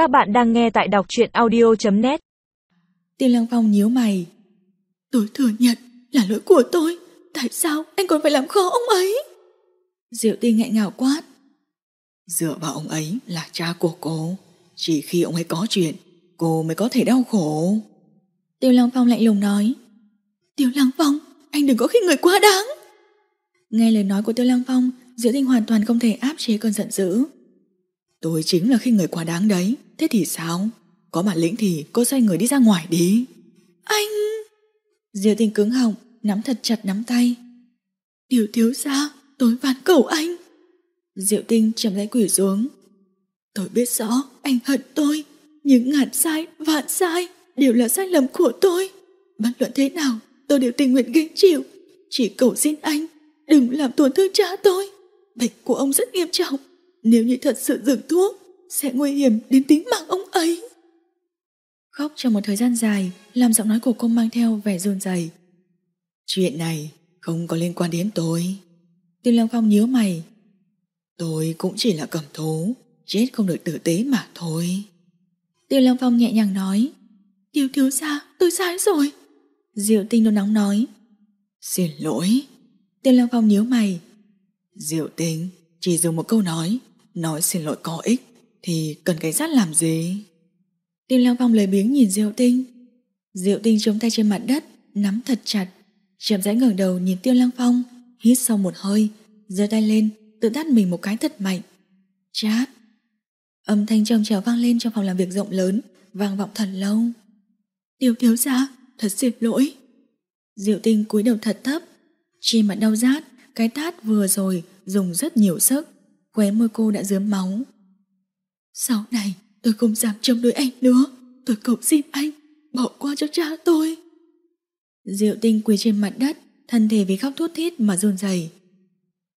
Các bạn đang nghe tại đọc truyện audio.net Tiên Lăng Phong nhíu mày. Tôi thừa nhận là lỗi của tôi. Tại sao anh còn phải làm khó ông ấy? Diệu tinh nghẹn ngào quát. Dựa vào ông ấy là cha của cô. Chỉ khi ông ấy có chuyện, cô mới có thể đau khổ. Tiêu Lăng Phong lạnh lùng nói. Tiêu Lăng Phong, anh đừng có khi người quá đáng. Nghe lời nói của Tiêu Lăng Phong, Diệu tinh hoàn toàn không thể áp chế cơn giận dữ. Tôi chính là khi người quá đáng đấy, thế thì sao? Có bản lĩnh thì cô xoay người đi ra ngoài đi. Anh... Diệu tinh cứng họng, nắm thật chặt nắm tay. tiểu thiếu ra, tôi van cầu anh. Diệu tinh chậm rãi quỷ xuống. Tôi biết rõ anh hận tôi, nhưng ngàn sai, vạn sai đều là sai lầm của tôi. Bất luận thế nào, tôi đều tình nguyện gánh chịu. Chỉ cầu xin anh, đừng làm tổn thương cha tôi. Bệnh của ông rất nghiêm trọng. Nếu như thật sự dừng thuốc, sẽ nguy hiểm đến tính mạng ông ấy. Khóc trong một thời gian dài, làm giọng nói của cô mang theo vẻ run rẩy. Chuyện này không có liên quan đến tôi. Tiêu Lăng Phong nhíu mày. Tôi cũng chỉ là cầm thú, chết không được tử tế mà thôi. Tiêu Lăng Phong nhẹ nhàng nói. Tiêu thiếu gia, tôi sai rồi. Diệu tinh nôn nóng nói. Xin lỗi. Tiêu Lăng Phong nhíu mày. Diệu tinh, chỉ dùng một câu nói, nói xin lỗi có ích, thì cần cảnh sát làm gì? Tiêu Lăng Phong lời biếng nhìn Diệu tinh. Diệu tinh chống tay trên mặt đất, nắm thật chặt. Chậm rãi ngẩng đầu nhìn Tiêu Lăng Phong, hít sâu một hơi, giơ tay lên, tự tát mình một cái thật mạnh. Chát. Âm thanh trầm trèo vang lên trong phòng làm việc rộng lớn, vang vọng thật lâu. Tiêu thiếu gia, thật xin lỗi. Diệu tinh cúi đầu thật thấp, chi mặt đau rát, cái tát vừa rồi dùng rất nhiều sức, khóe môi cô đã dướm máu. Sau này, tôi không dám chống đối anh nữa, tôi cầu xin anh, bỏ qua cho cha tôi. Diệu tinh quỳ trên mặt đất, thân thể vì khóc thút thít mà run rẩy.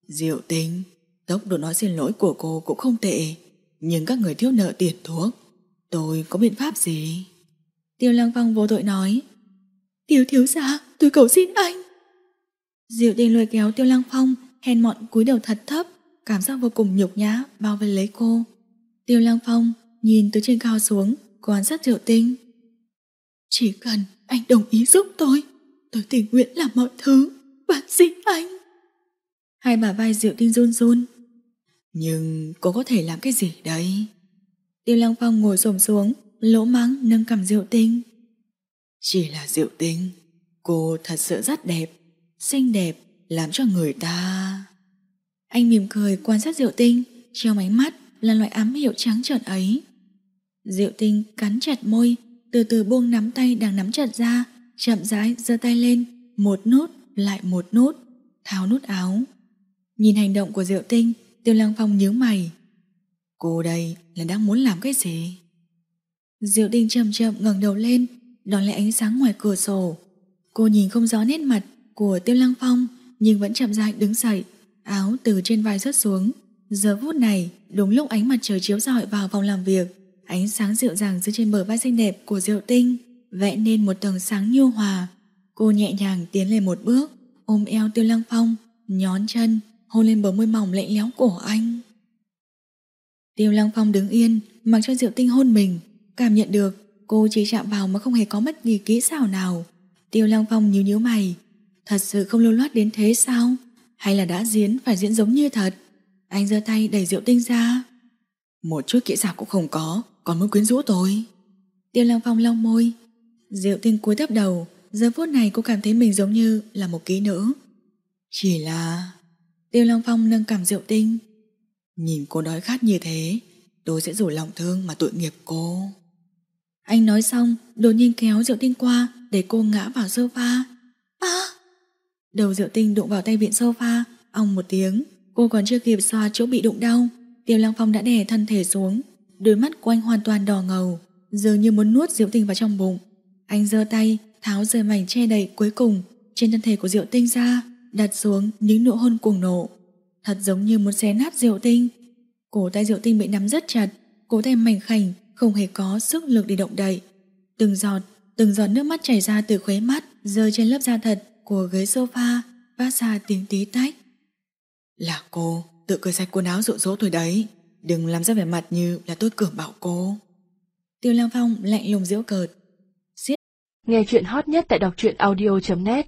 Diệu tinh, tốc độ nói xin lỗi của cô cũng không tệ, nhưng các người thiếu nợ tiền thuốc, tôi có biện pháp gì? Tiêu Lăng Phong vô tội nói. Tiêu thiếu gia, tôi cầu xin anh. Diệu tinh lôi kéo Tiêu Lăng Phong, hèn mọn cúi đầu thật thấp, cảm giác vô cùng nhục nhã bao vây lấy cô. Tiêu Lăng Phong nhìn từ trên cao xuống, quan sát Triệu tinh. Chỉ cần anh đồng ý giúp tôi, tôi tình nguyện làm mọi thứ, bạn xin anh. Hai bà vai Diệu tinh run run. Nhưng cô có thể làm cái gì đấy? Tiêu Lăng Phong ngồi xổm xuống, lỗ mắng nâng cầm Diệu tinh. Chỉ là Diệu tinh, cô thật sự rất đẹp, xinh đẹp, làm cho người ta... Anh mỉm cười quan sát Diệu tinh, treo máy mắt là loại ám hiệu trắng trợn ấy. Diệu tinh cắn chặt môi, từ từ buông nắm tay đang nắm chặt ra, chậm rãi giơ tay lên, một nút lại một nút, tháo nút áo. Nhìn hành động của Diệu tinh, Tiêu Lăng Phong nhớ mày. Cô đây là đang muốn làm cái gì? Diệu tinh chậm chậm ngẩng đầu lên, đón lại ánh sáng ngoài cửa sổ. Cô nhìn không rõ nét mặt của Tiêu Lăng Phong, nhưng vẫn chậm rãi đứng dậy, áo từ trên vai rớt xuống. Giờ phút này, đúng lúc ánh mặt trời chiếu rọi vào phòng làm việc, ánh sáng dịu dàng dưới trên bờ vai xinh đẹp của Diệu Tinh vẽ nên một tầng sáng nhu hòa. Cô nhẹ nhàng tiến lên một bước, ôm eo Tiêu Lăng Phong, nhón chân, hôn lên bờ môi mỏng lạnh lẽo của anh. Tiêu Lăng Phong đứng yên, mặc cho Diệu Tinh hôn mình, cảm nhận được cô chỉ chạm vào mà không hề có mất gì kỹ xảo nào. Tiêu Lăng Phong nhíu nhíu mày, thật sự không lưu loát đến thế sao? Hay là đã diễn phải diễn giống như thật? Anh giơ tay đẩy Diệu Tinh ra. Một chút kỹ xảo cũng không có, còn muốn quyến rũ tôi. Tiêu Lăng Phong lau môi. Diệu Tinh cúi thấp đầu, giờ phút này cô cảm thấy mình giống như là một kỹ nữ. Chỉ là... Tiêu Lăng Phong nâng cảm Diệu Tinh. Nhìn cô đói khát như thế, tôi sẽ rủ lòng thương mà tội nghiệp cô. Anh nói xong, đột nhiên kéo Diệu Tinh qua để cô ngã vào sofa. Đầu Diệu Tinh đụng vào tay vịn sofa, ong một tiếng. Cô còn chưa kịp xoa chỗ bị đụng đau, Tiêu Lăng Phong đã đè thân thể xuống, đôi mắt của anh hoàn toàn đỏ ngầu, dường như muốn nuốt Diệu Tinh vào trong bụng. Anh giơ tay, tháo rời mảnh che đầy cuối cùng trên thân thể của Diệu Tinh ra, đặt xuống những nụ hôn cuồng nộ. Thật giống như muốn xé nát Diệu Tinh. Cổ tay Diệu Tinh bị nắm rất chặt, cổ tay mảnh khảnh không hề có sức lực để động đậy. Từng giọt, từng giọt nước mắt chảy ra từ khóe mắt, rơi trên lớp da thật của ghế sofa, phát ra tiếng tí tách. Là cô, tự cười sạch quần áo rụ rỗ tôi đấy. Đừng làm ra vẻ mặt như là tôi cửa bảo cô. Tiêu Lăng Phong lạnh lùng giễu cợt. Nghe chuyện hot nhất tại đọc truyện audio.net